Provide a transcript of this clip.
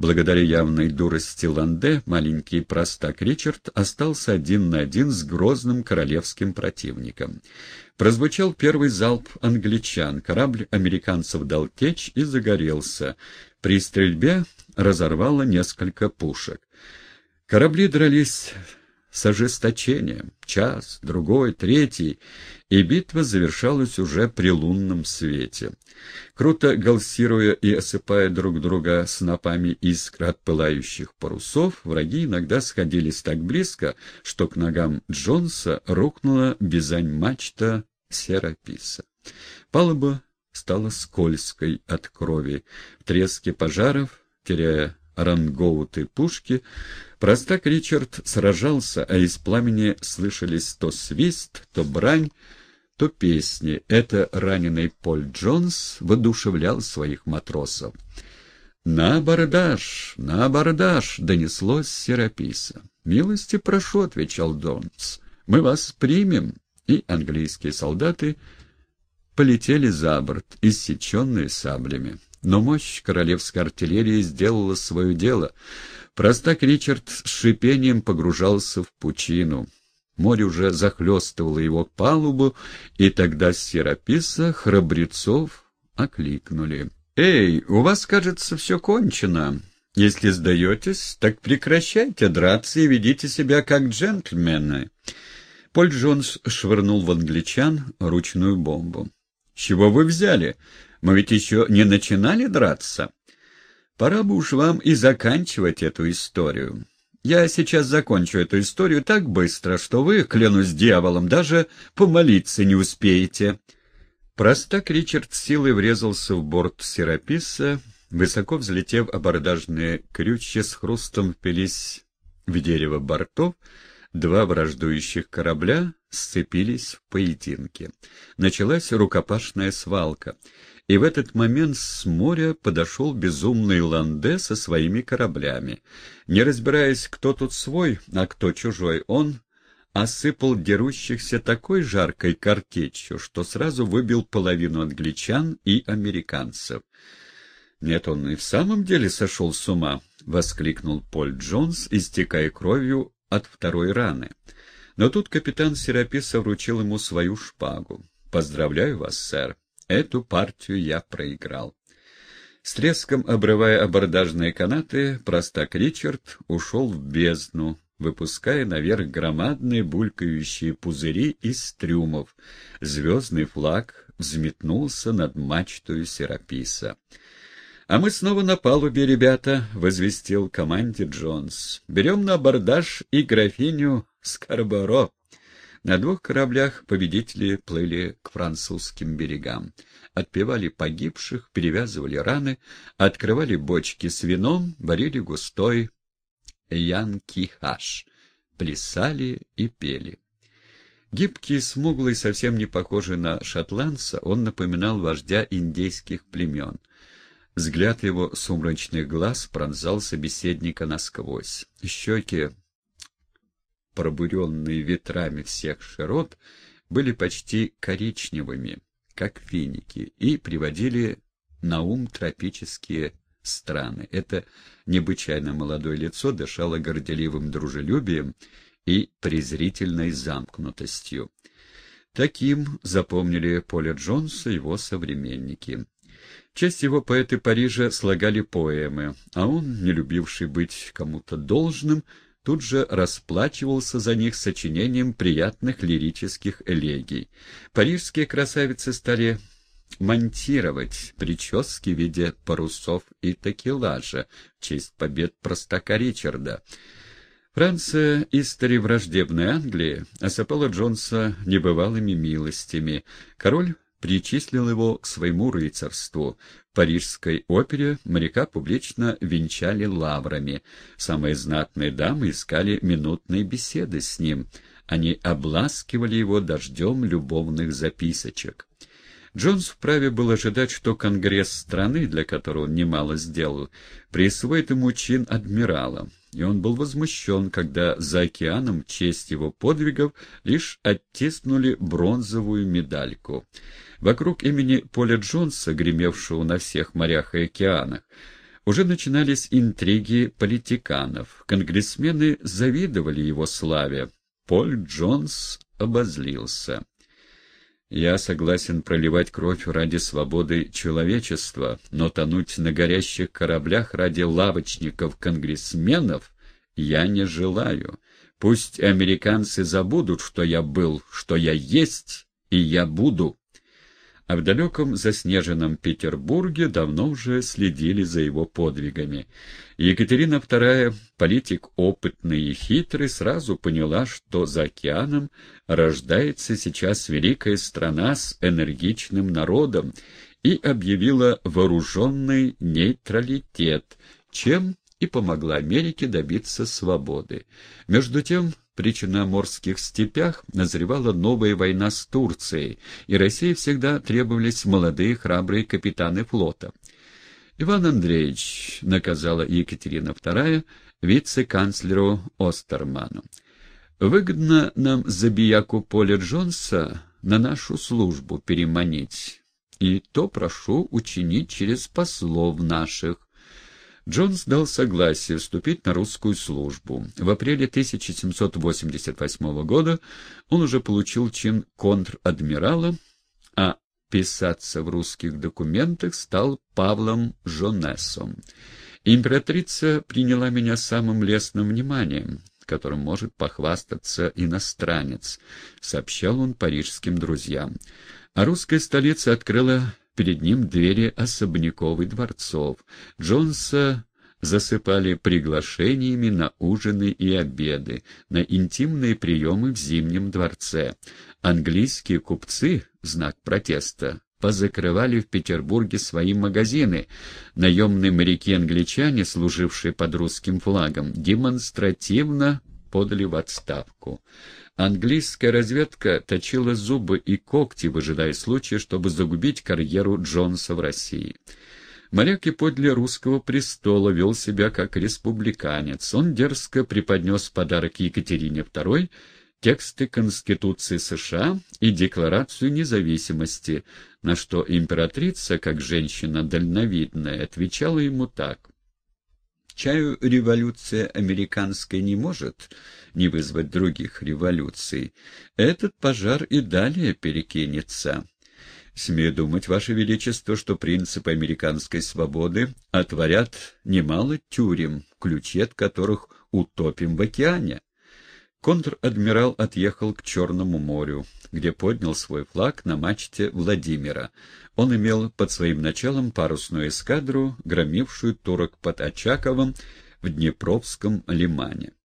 Благодаря явной дурости Ланде маленький простак Ричард остался один на один с грозным королевским противником. Прозвучал первый залп англичан, корабль американцев дал течь и загорелся. При стрельбе разорвало несколько пушек. Корабли дрались с ожесточением. Час, другой, третий, и битва завершалась уже при лунном свете. Круто галсируя и осыпая друг друга снопами искр от пылающих парусов, враги иногда сходились так близко, что к ногам Джонса рухнула бизань-мачта Сераписа. Палуба стала скользкой от крови. В треске пожаров, теряя рангоуты пушки, простак Ричард сражался, а из пламени слышались то свист, то брань, то песни. Это раненый Поль Джонс воодушевлял своих матросов. «На абордаж! На абордаж!» — донеслось Сераписа. «Милости прошу», — отвечал Джонс. «Мы вас примем». И английские солдаты полетели за борт, иссеченные саблями. Но мощь королевской артиллерии сделала свое дело. Простак Ричард с шипением погружался в пучину. Море уже захлестывало его палубу, и тогда с Сераписа храбрецов окликнули. «Эй, у вас, кажется, все кончено. Если сдаетесь, так прекращайте драться и ведите себя как джентльмены». Поль Джонс швырнул в англичан ручную бомбу. «Чего вы взяли? Мы ведь еще не начинали драться. Пора бы уж вам и заканчивать эту историю. Я сейчас закончу эту историю так быстро, что вы, клянусь дьяволом, даже помолиться не успеете». Простак Ричард силой врезался в борт Сераписа, высоко взлетев абордажные крючья с хрустом впились в дерево бортов, два враждующих корабля сцепились в поединке. Началась рукопашная свалка, и в этот момент с моря подошел безумный Ланде со своими кораблями. Не разбираясь, кто тут свой, а кто чужой, он осыпал дерущихся такой жаркой картечью, что сразу выбил половину англичан и американцев. «Нет, он и в самом деле сошел с ума!» — воскликнул Поль Джонс, истекая кровью от второй раны. Но тут капитан Сераписа вручил ему свою шпагу. «Поздравляю вас, сэр. Эту партию я проиграл». С треском обрывая абордажные канаты, простак Ричард ушел в бездну, выпуская наверх громадные булькающие пузыри из трюмов. Звездный флаг взметнулся над мачтою Сераписа. «А мы снова на палубе, ребята», — возвестил команде Джонс. «Берем на абордаж и графиню Скарборо». На двух кораблях победители плыли к французским берегам. Отпевали погибших, перевязывали раны, открывали бочки с вином, варили густой янкихаш, плясали и пели. Гибкий, смуглый, совсем не похожий на шотландца, он напоминал вождя индейских племен. Взгляд его сумрачных глаз пронзал собеседника насквозь. Щеки, пробуренные ветрами всех широт, были почти коричневыми, как финики, и приводили на ум тропические страны. Это необычайно молодое лицо дышало горделивым дружелюбием и презрительной замкнутостью. Таким запомнили Поля Джонса его современники. Часть его поэты Парижа слагали поэмы, а он, не любивший быть кому-то должным, тут же расплачивался за них сочинением приятных лирических элегий. Парижские красавицы стали монтировать прически в виде парусов и такелажа в честь побед простака Ричарда. Франция, истори враждебной Англии, осыпала Джонса небывалыми милостями. Король причислил его к своему рыцарству. В Парижской опере моряка публично венчали лаврами. Самые знатные дамы искали минутные беседы с ним. Они обласкивали его дождем любовных записочек. Джонс вправе был ожидать, что Конгресс страны, для которого он немало сделал, присвоит ему чин адмирала, и он был возмущен, когда за океаном честь его подвигов лишь оттиснули бронзовую медальку. Вокруг имени Поля Джонса, гремевшего на всех морях и океанах, Уже начинались интриги политиканов. Конгрессмены завидовали его славе. Поль Джонс обозлился. Я согласен проливать кровь ради свободы человечества, но тонуть на горящих кораблях ради лавочников-конгрессменов я не желаю. Пусть американцы забудут, что я был, что я есть, и я буду а в далеком заснеженном Петербурге давно уже следили за его подвигами. Екатерина II, политик опытный и хитрый, сразу поняла, что за океаном рождается сейчас великая страна с энергичным народом, и объявила вооруженный нейтралитет, чем и помогла Америке добиться свободы. Между тем, в Причерноморских степях назревала новая война с Турцией, и России всегда требовались молодые храбрые капитаны флота. Иван Андреевич наказала Екатерина II вице-канцлеру Остерману. «Выгодно нам забияку Поля Джонса на нашу службу переманить, и то прошу учинить через послов наших, Джонс дал согласие вступить на русскую службу. В апреле 1788 года он уже получил чин контр-адмирала, а писаться в русских документах стал Павлом Жонесом. Императрица приняла меня самым лестным вниманием, которым может похвастаться иностранец, сообщал он парижским друзьям. А русская столица открыла перед ним двери особняков и дворцов. Джонса засыпали приглашениями на ужины и обеды, на интимные приемы в Зимнем дворце. Английские купцы, знак протеста, позакрывали в Петербурге свои магазины. Наемные моряки-англичане, служившие под русским флагом, демонстративно подали в отставку. Английская разведка точила зубы и когти, выжидая случая, чтобы загубить карьеру Джонса в России. Моряк и подле русского престола вел себя как республиканец. Он дерзко преподнес подарок Екатерине II тексты Конституции США и Декларацию независимости, на что императрица, как женщина дальновидная, отвечала ему так. Чаю революция американская не может не вызвать других революций. Этот пожар и далее перекинется. Смею думать, Ваше Величество, что принципы американской свободы отворят немало тюрем, ключи от которых утопим в океане. Контр-адмирал отъехал к Черному морю, где поднял свой флаг на мачте Владимира. Он имел под своим началом парусную эскадру, громившую турок под Очаковым в Днепровском лимане.